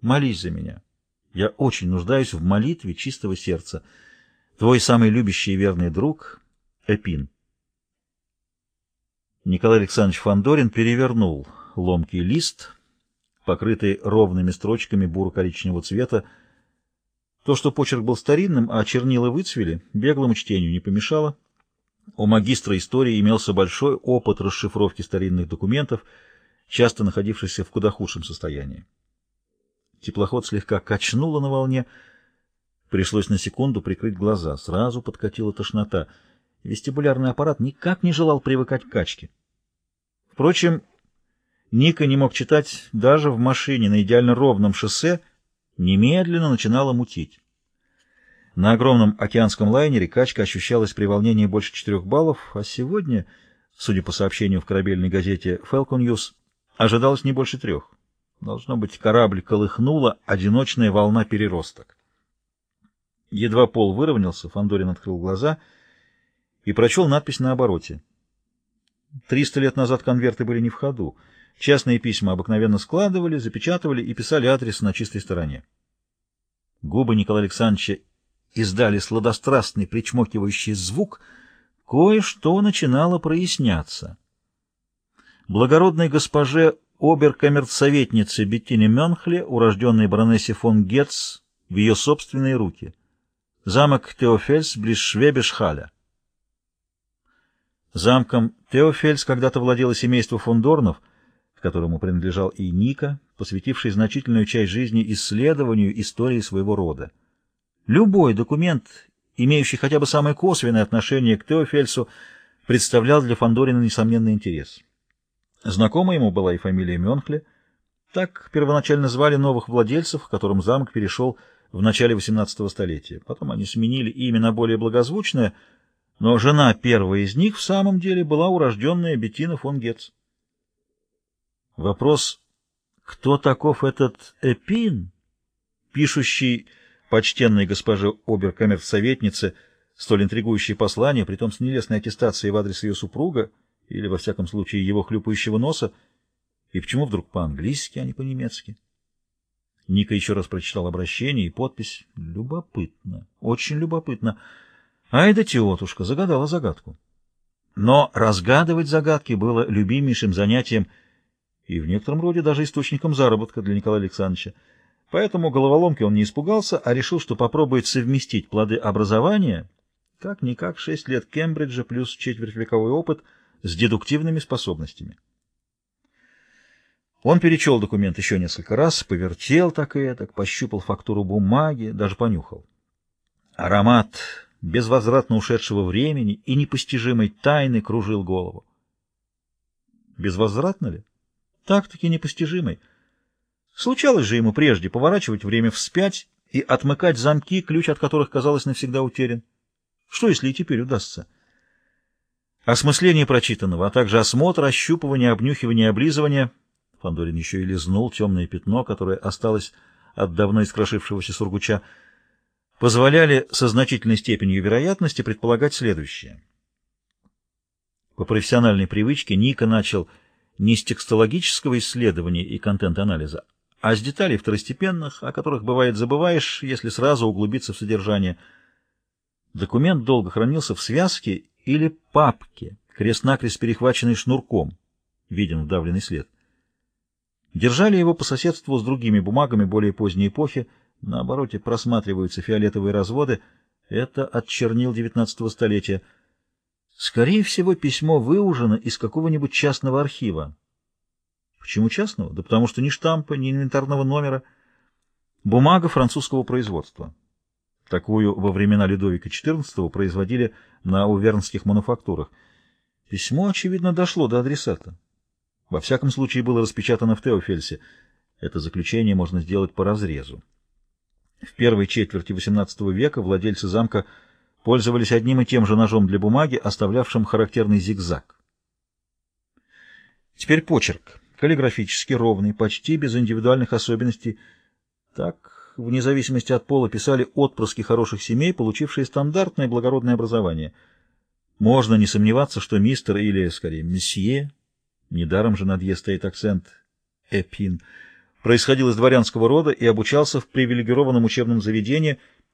Молись за меня. Я очень нуждаюсь в молитве чистого сердца. Твой самый любящий и верный друг Эпин. Николай Александрович Фандорин перевернул ломкий лист, покрытый ровными строчками буро-коричневого цвета. То, что почерк был старинным, а чернила выцвели, беглому чтению не помешало. У магистра истории имелся большой опыт расшифровки старинных документов, часто находившихся в куда худшем состоянии. Теплоход слегка качнуло на волне. Пришлось на секунду прикрыть глаза. Сразу подкатила тошнота. Вестибулярный аппарат никак не желал привыкать к качке. Впрочем, Ника не мог читать даже в машине на идеально ровном шоссе, немедленно начинала мутить. На огромном океанском лайнере качка ощущалась при волнении больше четырех баллов, а сегодня, судя по сообщению в корабельной газете Falcon News, ожидалось не больше трех. Должно быть, корабль колыхнула одиночная волна переросток. Едва пол выровнялся, Фандорин открыл глаза и прочел надпись на обороте. Триста лет назад конверты были не в ходу. Частные письма обыкновенно складывали, запечатывали и писали адрес на чистой стороне. Губы Николая Александровича издали сладострастный причмокивающий звук, кое-что начинало проясняться. Благородной госпоже оберкамерцоветнице Беттине Мюнхле, урожденной баронессе фон Гетц, в ее собственные руки. Замок Теофельс близ Швебешхаля. Замком Теофельс когда-то владело семейство фон Дорнов, которому принадлежал и Ника, посвятивший значительную часть жизни исследованию истории своего рода. Любой документ, имеющий хотя бы самое косвенное отношение к Теофельсу, представлял для Фандорина несомненный интерес. Знакома ему была и фамилия Мюнхле. Так первоначально звали новых владельцев, которым замок перешел в начале XVIII столетия. Потом они сменили имя на более благозвучное, но жена первого из них в самом деле была урожденная Беттина фон Гетц. Вопрос, кто таков этот Эпин, пишущий почтенной госпоже оберкамер-советнице столь интригующее послание, притом с нелестной аттестацией в адрес ее супруга, или, во всяком случае, его хлюпающего носа, и почему вдруг по-английски, а не по-немецки? Ника еще раз прочитал обращение и подпись. Любопытно, очень любопытно. Ай да тетушка загадала загадку. Но разгадывать загадки было любимейшим занятием и в некотором роде даже источником заработка для Николая Александровича. Поэтому головоломки он не испугался, а решил, что попробует совместить плоды образования, как-никак шесть лет Кембриджа плюс четверть вековой опыт — с дедуктивными способностями. Он перечел документ еще несколько раз, повертел так и так, пощупал фактуру бумаги, даже понюхал. Аромат безвозвратно ушедшего времени и непостижимой тайны кружил голову. Безвозвратно ли? Так-таки непостижимый. Случалось же ему прежде поворачивать время вспять и отмыкать замки, ключ от которых, казалось, навсегда утерян. Что, если и теперь удастся? Осмысление прочитанного, а также осмотр, ощупывание, обнюхивание, облизывание. Фандорин еще и лизнул темное пятно, которое осталось от давно искрошившегося сургуча, позволяли со значительной степенью вероятности предполагать следующее. По профессиональной привычке Ника начал не с текстологического исследования и контент-анализа, а с деталей второстепенных, о которых бывает забываешь, если сразу углубиться в содержание. Документ долго хранился в связке или папке, крест-накрест перехваченной шнурком, виден вдавленный след. Держали его по соседству с другими бумагами более поздней эпохи, на обороте просматриваются фиолетовые разводы, это от чернил XIX столетия. Скорее всего, письмо выужено из какого-нибудь частного архива. Почему частного? Да потому что ни штампа, ни инвентарного номера. Бумага французского производства. Такую во времена Людовика XIV производили на увернских мануфактурах. Письмо, очевидно, дошло до адресата. Во всяком случае, было распечатано в Теофельсе. Это заключение можно сделать по разрезу. В первой четверти XVIII века владельцы замка пользовались одним и тем же ножом для бумаги, оставлявшим характерный зигзаг. Теперь почерк. Каллиграфически ровный, почти без индивидуальных особенностей. Так вне зависимости от пола, писали отпрыски хороших семей, получившие стандартное благородное образование. Можно не сомневаться, что мистер или, скорее, месье, недаром же над «е» стоит акцент «эпин», происходил из дворянского рода и обучался в привилегированном учебном заведении –